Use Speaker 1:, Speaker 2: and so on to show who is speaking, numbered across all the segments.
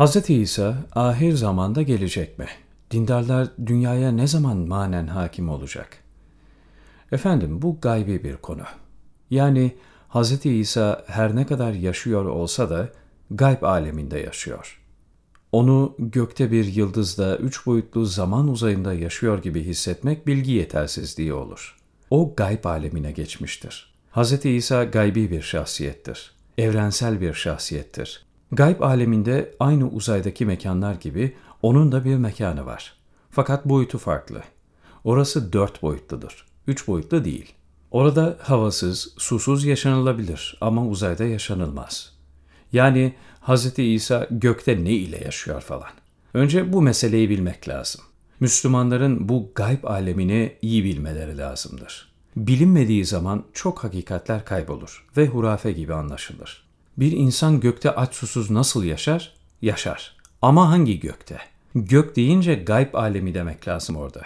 Speaker 1: Hz. İsa ahir zamanda gelecek mi? Dindarlar dünyaya ne zaman manen hakim olacak? Efendim bu gaybi bir konu. Yani Hz. İsa her ne kadar yaşıyor olsa da gayb aleminde yaşıyor. Onu gökte bir yıldızda üç boyutlu zaman uzayında yaşıyor gibi hissetmek bilgi yetersizliği olur. O gayb alemine geçmiştir. Hz. İsa gaybi bir şahsiyettir. Evrensel bir şahsiyettir. Gayb aleminde aynı uzaydaki mekanlar gibi onun da bir mekanı var. Fakat boyutu farklı. Orası dört boyutludur. Üç boyutlu değil. Orada havasız, susuz yaşanılabilir ama uzayda yaşanılmaz. Yani Hz. İsa gökte ne ile yaşıyor falan. Önce bu meseleyi bilmek lazım. Müslümanların bu gayb alemini iyi bilmeleri lazımdır. Bilinmediği zaman çok hakikatler kaybolur ve hurafe gibi anlaşılır. Bir insan gökte aç susuz nasıl yaşar? Yaşar. Ama hangi gökte? Gök deyince gayb alemi demek lazım orada.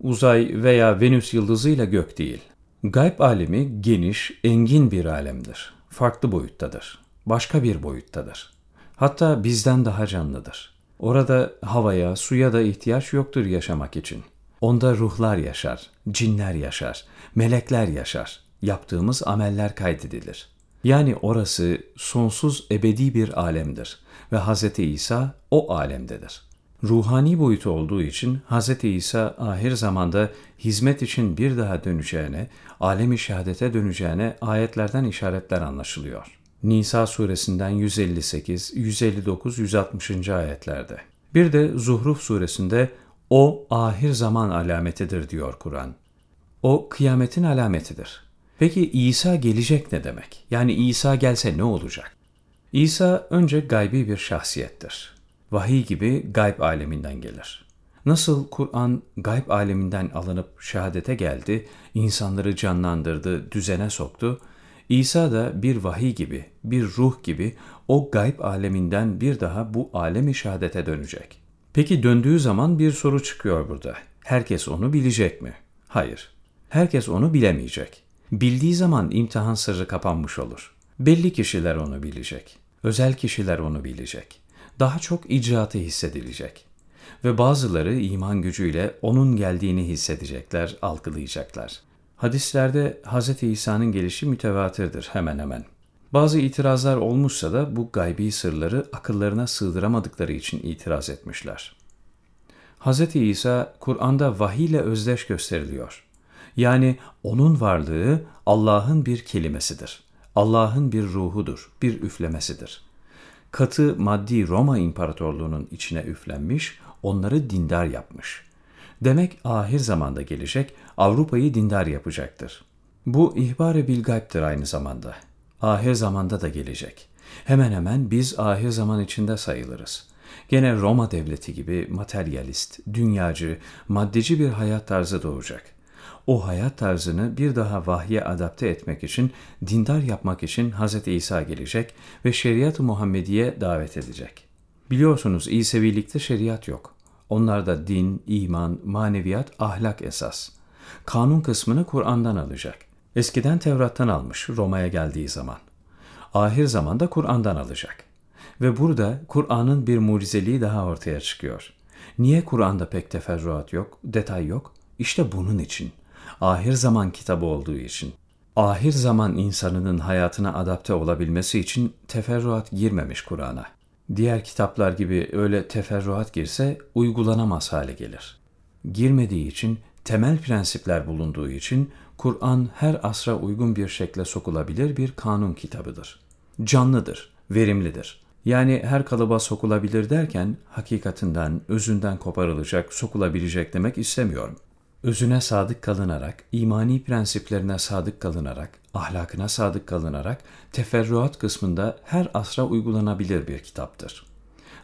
Speaker 1: Uzay veya Venüs yıldızıyla gök değil. Gayb alemi geniş, engin bir alemdir. Farklı boyuttadır. Başka bir boyuttadır. Hatta bizden daha canlıdır. Orada havaya, suya da ihtiyaç yoktur yaşamak için. Onda ruhlar yaşar, cinler yaşar, melekler yaşar. Yaptığımız ameller kaydedilir. Yani orası sonsuz ebedi bir alemdir ve Hz. İsa o alemdedir. Ruhani boyutu olduğu için Hz. İsa ahir zamanda hizmet için bir daha döneceğine, alemi şehadete döneceğine ayetlerden işaretler anlaşılıyor. Nisa suresinden 158, 159, 160. ayetlerde. Bir de Zuhruf suresinde o ahir zaman alametidir diyor Kur'an. O kıyametin alametidir. Peki İsa gelecek ne demek? Yani İsa gelse ne olacak? İsa önce gaybi bir şahsiyettir. Vahiy gibi gayb aleminden gelir. Nasıl Kur'an gayb aleminden alınıp şehadete geldi, insanları canlandırdı, düzene soktu, İsa da bir vahiy gibi, bir ruh gibi o gayb aleminden bir daha bu alemi şehadete dönecek. Peki döndüğü zaman bir soru çıkıyor burada. Herkes onu bilecek mi? Hayır. Herkes onu bilemeyecek. Bildiği zaman imtihan sırrı kapanmış olur. Belli kişiler onu bilecek. Özel kişiler onu bilecek. Daha çok icraatı hissedilecek. Ve bazıları iman gücüyle onun geldiğini hissedecekler, algılayacaklar. Hadislerde Hz. İsa'nın gelişi mütevatirdir hemen hemen. Bazı itirazlar olmuşsa da bu gaybi sırları akıllarına sığdıramadıkları için itiraz etmişler. Hz. İsa Kur'an'da vahiy ile özdeş gösteriliyor. Yani onun varlığı Allah'ın bir kelimesidir. Allah'ın bir ruhudur, bir üflemesidir. Katı maddi Roma İmparatorluğu'nun içine üflenmiş, onları dindar yapmış. Demek ahir zamanda gelecek, Avrupa'yı dindar yapacaktır. Bu ihbar-ı bilgayb'tir aynı zamanda. Ahir zamanda da gelecek. Hemen hemen biz ahir zaman içinde sayılırız. Gene Roma devleti gibi materyalist, dünyacı, maddeci bir hayat tarzı doğacak.'' O hayat tarzını bir daha vahye adapte etmek için, dindar yapmak için Hz. İsa gelecek ve şeriat-ı Muhammediye davet edecek. Biliyorsunuz İsevilikte şeriat yok. Onlarda din, iman, maneviyat, ahlak esas. Kanun kısmını Kur'an'dan alacak. Eskiden Tevrat'tan almış Roma'ya geldiği zaman. Ahir zamanda Kur'an'dan alacak. Ve burada Kur'an'ın bir mucizeliği daha ortaya çıkıyor. Niye Kur'an'da pek teferruat yok, detay yok? İşte bunun için ahir zaman kitabı olduğu için. Ahir zaman insanının hayatına adapte olabilmesi için teferruat girmemiş Kur'an'a. Diğer kitaplar gibi öyle teferruat girse uygulanamaz hale gelir. Girmediği için, temel prensipler bulunduğu için Kur'an her asra uygun bir şekle sokulabilir bir kanun kitabıdır. Canlıdır, verimlidir. Yani her kalıba sokulabilir derken hakikatinden, özünden koparılacak, sokulabilecek demek istemiyorum özüne sadık kalınarak, imani prensiplerine sadık kalınarak, ahlakına sadık kalınarak teferruat kısmında her asra uygulanabilir bir kitaptır.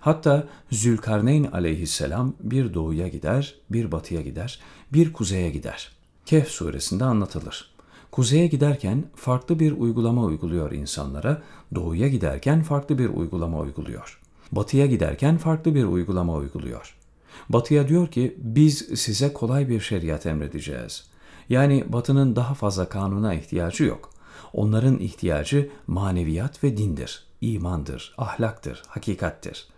Speaker 1: Hatta Zülkarneyn aleyhisselam bir doğuya gider, bir batıya gider, bir kuzeye gider. Kehf suresinde anlatılır. Kuzeye giderken farklı bir uygulama uyguluyor insanlara, doğuya giderken farklı bir uygulama uyguluyor. Batıya giderken farklı bir uygulama uyguluyor. Batı'ya diyor ki biz size kolay bir şeriat emredeceğiz. Yani Batı'nın daha fazla kanuna ihtiyacı yok. Onların ihtiyacı maneviyat ve dindir, imandır, ahlaktır, hakikattir.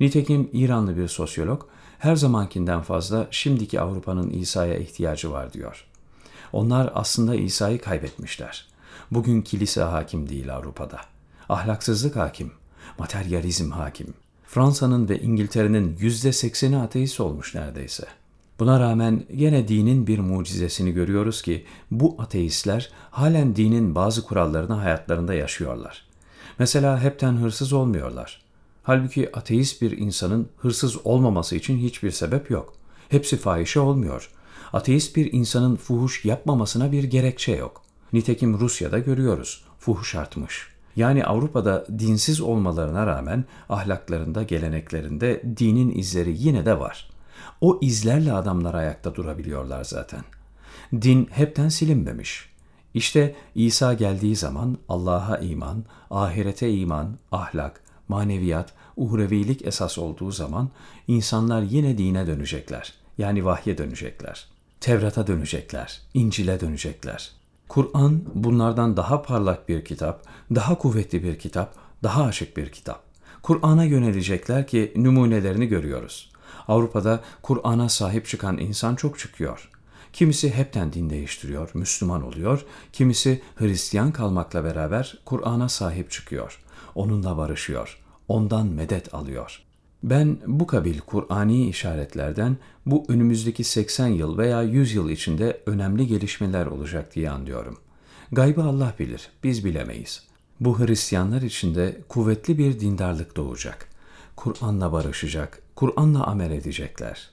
Speaker 1: Nitekim İranlı bir sosyolog her zamankinden fazla şimdiki Avrupa'nın İsa'ya ihtiyacı var diyor. Onlar aslında İsa'yı kaybetmişler. Bugün kilise hakim değil Avrupa'da. Ahlaksızlık hakim, materyalizm hakim. Fransa'nın ve İngiltere'nin yüzde sekseni ateist olmuş neredeyse. Buna rağmen yine dinin bir mucizesini görüyoruz ki bu ateistler halen dinin bazı kurallarını hayatlarında yaşıyorlar. Mesela hepten hırsız olmuyorlar. Halbuki ateist bir insanın hırsız olmaması için hiçbir sebep yok. Hepsi fahişe olmuyor. Ateist bir insanın fuhuş yapmamasına bir gerekçe yok. Nitekim Rusya'da görüyoruz. Fuhuş artmış. Yani Avrupa'da dinsiz olmalarına rağmen ahlaklarında, geleneklerinde dinin izleri yine de var. O izlerle adamlar ayakta durabiliyorlar zaten. Din hepten silinmemiş. İşte İsa geldiği zaman Allah'a iman, ahirete iman, ahlak, maneviyat, uhrevilik esas olduğu zaman insanlar yine dine dönecekler. Yani vahye dönecekler. Tevrat'a dönecekler, İncil'e dönecekler. Kur'an bunlardan daha parlak bir kitap, daha kuvvetli bir kitap, daha açık bir kitap. Kur'an'a yönelecekler ki numunelerini görüyoruz. Avrupa'da Kur'an'a sahip çıkan insan çok çıkıyor. Kimisi hepten din değiştiriyor, Müslüman oluyor, kimisi Hristiyan kalmakla beraber Kur'an'a sahip çıkıyor. Onunla barışıyor, ondan medet alıyor. Ben bu kabil Kur'ani işaretlerden bu önümüzdeki 80 yıl veya 100 yıl içinde önemli gelişmeler olacak diye anlıyorum. Gaybı Allah bilir, biz bilemeyiz. Bu Hristiyanlar içinde kuvvetli bir dindarlık doğacak. Kur'an'la barışacak, Kur'an'la amel edecekler.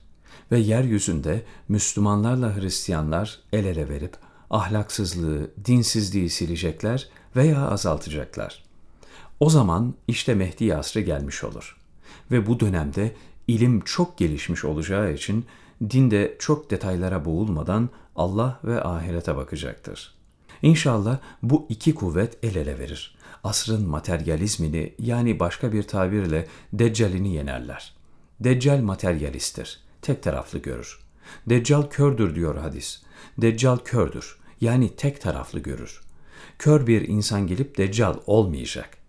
Speaker 1: Ve yeryüzünde Müslümanlarla Hristiyanlar el ele verip ahlaksızlığı, dinsizliği silecekler veya azaltacaklar. O zaman işte Mehdi asrı gelmiş olur.'' Ve bu dönemde ilim çok gelişmiş olacağı için dinde çok detaylara boğulmadan Allah ve ahirete bakacaktır. İnşallah bu iki kuvvet el ele verir. Asrın materyalizmini yani başka bir tabirle deccalini yenerler. Deccal materyalisttir. Tek taraflı görür. Deccal kördür diyor hadis. Deccal kördür. Yani tek taraflı görür. Kör bir insan gelip deccal olmayacak.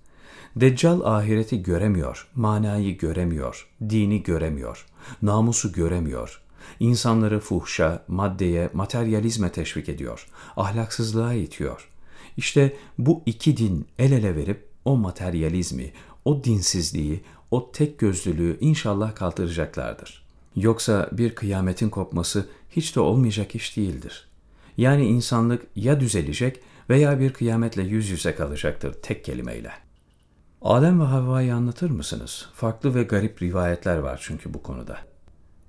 Speaker 1: Deccal ahireti göremiyor, manayı göremiyor, dini göremiyor, namusu göremiyor. İnsanları fuhşa, maddeye, materyalizme teşvik ediyor, ahlaksızlığa itiyor. İşte bu iki din el ele verip o materyalizmi, o dinsizliği, o tek gözlülüğü inşallah kaldıracaklardır. Yoksa bir kıyametin kopması hiç de olmayacak iş değildir. Yani insanlık ya düzelecek veya bir kıyametle yüz yüze kalacaktır tek kelimeyle. Adem ve Havva'yı anlatır mısınız? Farklı ve garip rivayetler var çünkü bu konuda.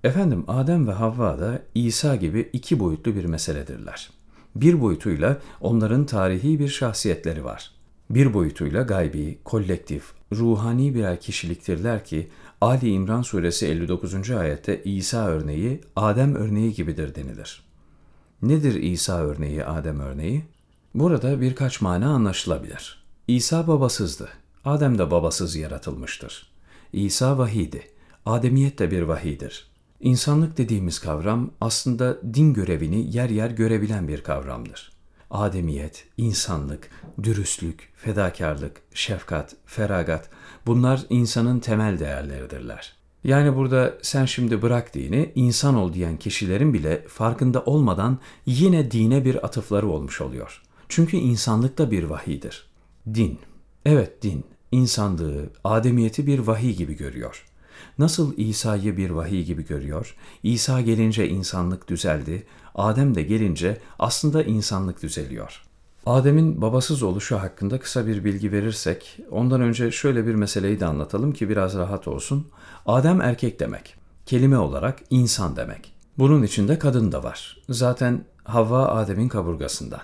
Speaker 1: Efendim Adem ve Havva da İsa gibi iki boyutlu bir meseledirler. Bir boyutuyla onların tarihi bir şahsiyetleri var. Bir boyutuyla gaybi, kolektif, ruhani birer kişiliktirler ki Ali İmran suresi 59. ayette İsa örneği Adem örneği gibidir denilir. Nedir İsa örneği, Adem örneği? Burada birkaç mana anlaşılabilir. İsa babasızdı. Adem de babasız yaratılmıştır. İsa vahiydi. Ademiyet de bir vahidir. İnsanlık dediğimiz kavram aslında din görevini yer yer görebilen bir kavramdır. Ademiyet, insanlık, dürüstlük, fedakarlık, şefkat, feragat bunlar insanın temel değerleridirler. Yani burada sen şimdi bırak dini, insan ol diyen kişilerin bile farkında olmadan yine dine bir atıfları olmuş oluyor. Çünkü insanlık da bir vahidir. Din. Evet din insanlığı, ademiyeti bir vahiy gibi görüyor. Nasıl İsa'yı bir vahiy gibi görüyor? İsa gelince insanlık düzeldi, Adem de gelince aslında insanlık düzeliyor. Adem'in babasız oluşu hakkında kısa bir bilgi verirsek, ondan önce şöyle bir meseleyi de anlatalım ki biraz rahat olsun. Adem erkek demek. Kelime olarak insan demek. Bunun içinde kadın da var. Zaten Havva Adem'in kaburgasından.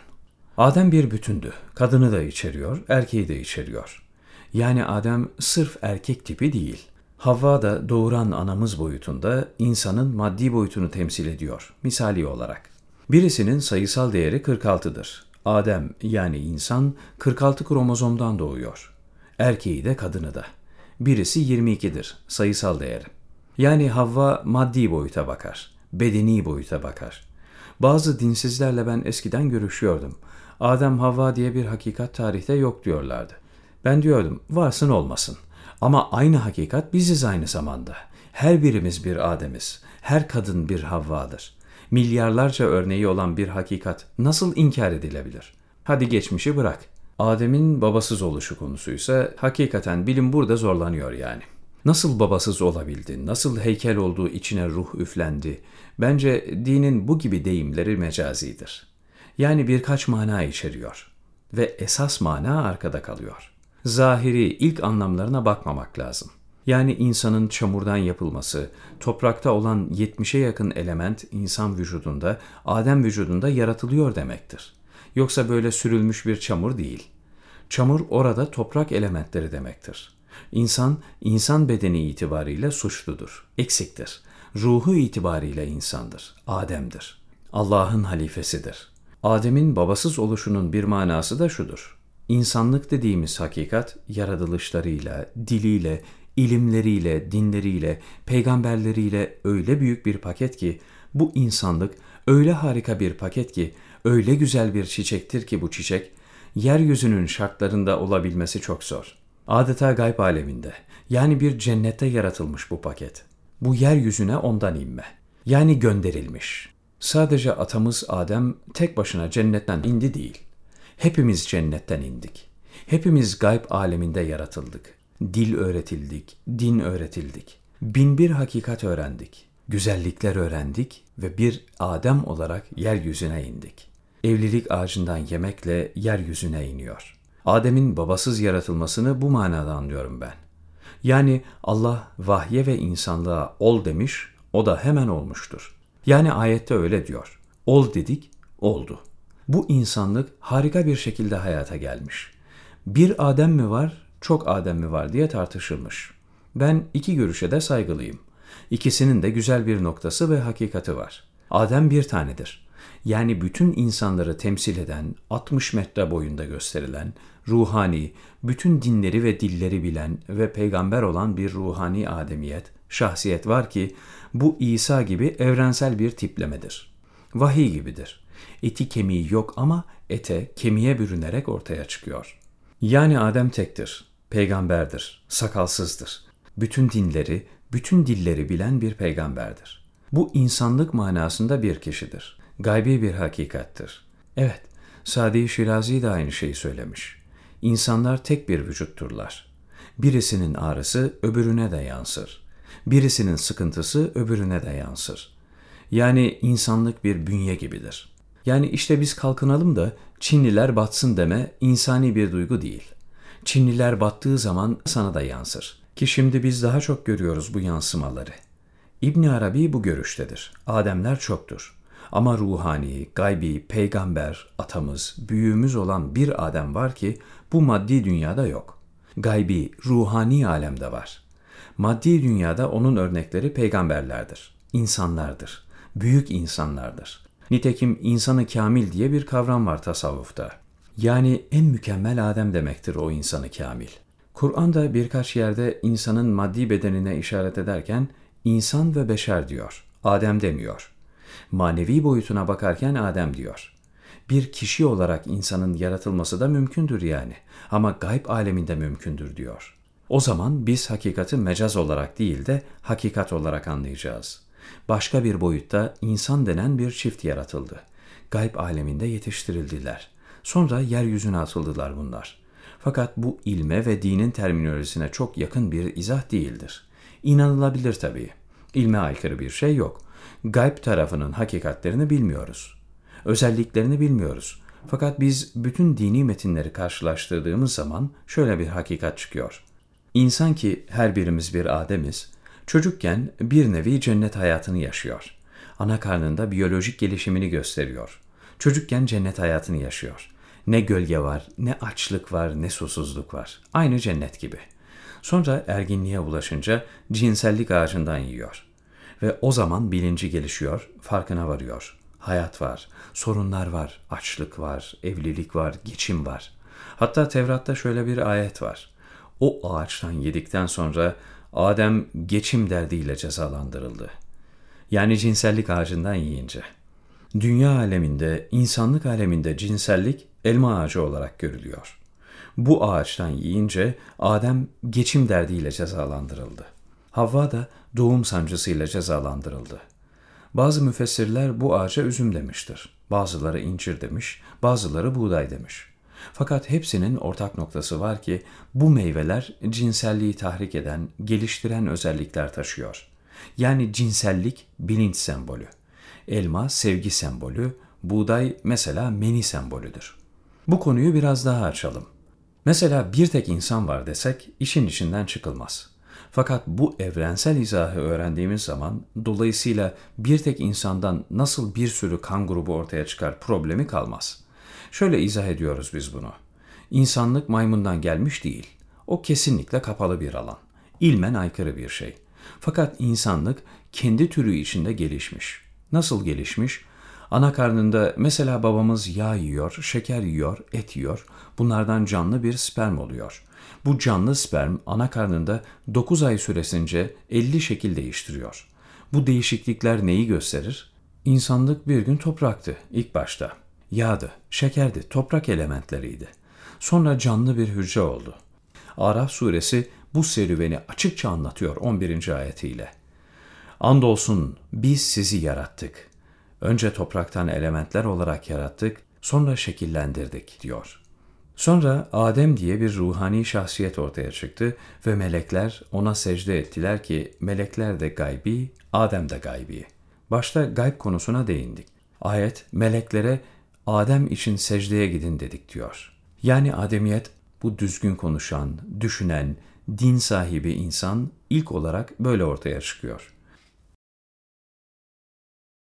Speaker 1: Adem bir bütündü. Kadını da içeriyor, erkeği de içeriyor. Yani Adem sırf erkek tipi değil. Havva da doğuran anamız boyutunda insanın maddi boyutunu temsil ediyor, misali olarak. Birisinin sayısal değeri 46'dır. Adem yani insan 46 kromozomdan doğuyor. Erkeği de kadını da. Birisi 22'dir sayısal değeri. Yani Havva maddi boyuta bakar, bedeni boyuta bakar. Bazı dinsizlerle ben eskiden görüşüyordum. Adem Havva diye bir hakikat tarihte yok diyorlardı. Ben diyordum varsın olmasın. Ama aynı hakikat biziz aynı zamanda. Her birimiz bir Adem'iz. Her kadın bir Havva'dır. Milyarlarca örneği olan bir hakikat nasıl inkar edilebilir? Hadi geçmişi bırak. Adem'in babasız oluşu konusuysa hakikaten bilim burada zorlanıyor yani. Nasıl babasız olabildi, nasıl heykel olduğu içine ruh üflendi? Bence dinin bu gibi deyimleri mecazidir. Yani birkaç mana içeriyor ve esas mana arkada kalıyor. Zahiri ilk anlamlarına bakmamak lazım. Yani insanın çamurdan yapılması, toprakta olan 70'e yakın element insan vücudunda, Adem vücudunda yaratılıyor demektir. Yoksa böyle sürülmüş bir çamur değil. Çamur orada toprak elementleri demektir. İnsan, insan bedeni itibariyle suçludur, eksiktir. Ruhu itibariyle insandır, Adem'dir. Allah'ın halifesidir. Adem'in babasız oluşunun bir manası da şudur. İnsanlık dediğimiz hakikat yaratılışlarıyla, diliyle, ilimleriyle, dinleriyle, peygamberleriyle öyle büyük bir paket ki bu insanlık öyle harika bir paket ki öyle güzel bir çiçektir ki bu çiçek yeryüzünün şartlarında olabilmesi çok zor. Adeta gayb aleminde yani bir cennette yaratılmış bu paket. Bu yeryüzüne ondan inme. Yani gönderilmiş. Sadece atamız Adem tek başına cennetten indi değil. Hepimiz cennetten indik. Hepimiz gayb aleminde yaratıldık. Dil öğretildik, din öğretildik. Bin bir hakikat öğrendik. Güzellikler öğrendik ve bir Adem olarak yeryüzüne indik. Evlilik ağacından yemekle yeryüzüne iniyor. Adem'in babasız yaratılmasını bu manada anlıyorum ben. Yani Allah vahye ve insanlığa ol demiş, o da hemen olmuştur. Yani ayette öyle diyor. Ol dedik, oldu. Bu insanlık harika bir şekilde hayata gelmiş. Bir Adem mi var, çok Adem mi var diye tartışılmış. Ben iki görüşe de saygılıyım. İkisinin de güzel bir noktası ve hakikati var. Adem bir tanedir. Yani bütün insanları temsil eden, 60 metre boyunda gösterilen, ruhani, bütün dinleri ve dilleri bilen ve peygamber olan bir ruhani ademiyet, şahsiyet var ki bu İsa gibi evrensel bir tiplemedir. Vahiy gibidir. Eti kemiği yok ama ete, kemiğe bürünerek ortaya çıkıyor. Yani Adem tektir, peygamberdir, sakalsızdır. Bütün dinleri, bütün dilleri bilen bir peygamberdir. Bu insanlık manasında bir kişidir. Gaybi bir hakikattir. Evet, Sadi Şirazi de aynı şeyi söylemiş. İnsanlar tek bir vücutturlar. Birisinin ağrısı öbürüne de yansır. Birisinin sıkıntısı öbürüne de yansır. Yani insanlık bir bünye gibidir. Yani işte biz kalkınalım da Çinliler batsın deme insani bir duygu değil. Çinliler battığı zaman sana da yansır. Ki şimdi biz daha çok görüyoruz bu yansımaları. İbn Arabi bu görüştedir. Ademler çoktur. Ama ruhani, gaybi, peygamber, atamız, büyüğümüz olan bir Adem var ki bu maddi dünyada yok. Gaybi, ruhani alemde var. Maddi dünyada onun örnekleri peygamberlerdir, insanlardır, büyük insanlardır. Nitekim insanı kamil diye bir kavram var tasavvufta. Yani en mükemmel Adem demektir o insanı kamil. Kur'an'da birkaç yerde insanın maddi bedenine işaret ederken insan ve beşer diyor. Adem demiyor. Manevi boyutuna bakarken Adem diyor. Bir kişi olarak insanın yaratılması da mümkündür yani. Ama gayb aleminde mümkündür diyor. O zaman biz hakikati mecaz olarak değil de hakikat olarak anlayacağız. Başka bir boyutta insan denen bir çift yaratıldı. Gayb aleminde yetiştirildiler. Sonra yeryüzüne atıldılar bunlar. Fakat bu ilme ve dinin terminolojisine çok yakın bir izah değildir. İnanılabilir tabii. İlme aykırı bir şey yok. Gayb tarafının hakikatlerini bilmiyoruz. Özelliklerini bilmiyoruz. Fakat biz bütün dini metinleri karşılaştırdığımız zaman şöyle bir hakikat çıkıyor. İnsan ki her birimiz bir Adem'iz, çocukken bir nevi cennet hayatını yaşıyor. Ana karnında biyolojik gelişimini gösteriyor. Çocukken cennet hayatını yaşıyor. Ne gölge var, ne açlık var, ne susuzluk var. Aynı cennet gibi. Sonra erginliğe ulaşınca cinsellik ağacından yiyor. Ve o zaman bilinci gelişiyor, farkına varıyor. Hayat var, sorunlar var, açlık var, evlilik var, geçim var. Hatta Tevrat'ta şöyle bir ayet var. O ağaçtan yedikten sonra Adem geçim derdiyle cezalandırıldı. Yani cinsellik ağacından yiyince. Dünya aleminde, insanlık aleminde cinsellik elma ağacı olarak görülüyor. Bu ağaçtan yiyince Adem geçim derdiyle cezalandırıldı. Havva da doğum sancısıyla cezalandırıldı. Bazı müfessirler bu ağaca üzüm demiştir. Bazıları incir demiş, bazıları buğday demiş. Fakat hepsinin ortak noktası var ki bu meyveler cinselliği tahrik eden, geliştiren özellikler taşıyor. Yani cinsellik bilinç sembolü. Elma sevgi sembolü, buğday mesela meni sembolüdür. Bu konuyu biraz daha açalım. Mesela bir tek insan var desek işin içinden çıkılmaz. Fakat bu evrensel izahı öğrendiğimiz zaman dolayısıyla bir tek insandan nasıl bir sürü kan grubu ortaya çıkar problemi kalmaz. Şöyle izah ediyoruz biz bunu. İnsanlık maymundan gelmiş değil. O kesinlikle kapalı bir alan. İlmen aykırı bir şey. Fakat insanlık kendi türü içinde gelişmiş. Nasıl gelişmiş? Ana karnında mesela babamız yağ yiyor, şeker yiyor, et yiyor. Bunlardan canlı bir sperm oluyor. Bu canlı sperm ana karnında 9 ay süresince 50 şekil değiştiriyor. Bu değişiklikler neyi gösterir? İnsanlık bir gün topraktı ilk başta. Yağdı, şekerdi, toprak elementleriydi. Sonra canlı bir hücre oldu. Araf suresi bu serüveni açıkça anlatıyor 11. ayetiyle. Andolsun biz sizi yarattık. Önce topraktan elementler olarak yarattık, sonra şekillendirdik diyor. Sonra Adem diye bir ruhani şahsiyet ortaya çıktı ve melekler ona secde ettiler ki melekler de gaybi, Adem de gaybi. Başta gayb konusuna değindik. Ayet meleklere Adem için secdeye gidin dedik diyor. Yani Ademiyet bu düzgün konuşan, düşünen, din sahibi insan ilk olarak böyle ortaya çıkıyor.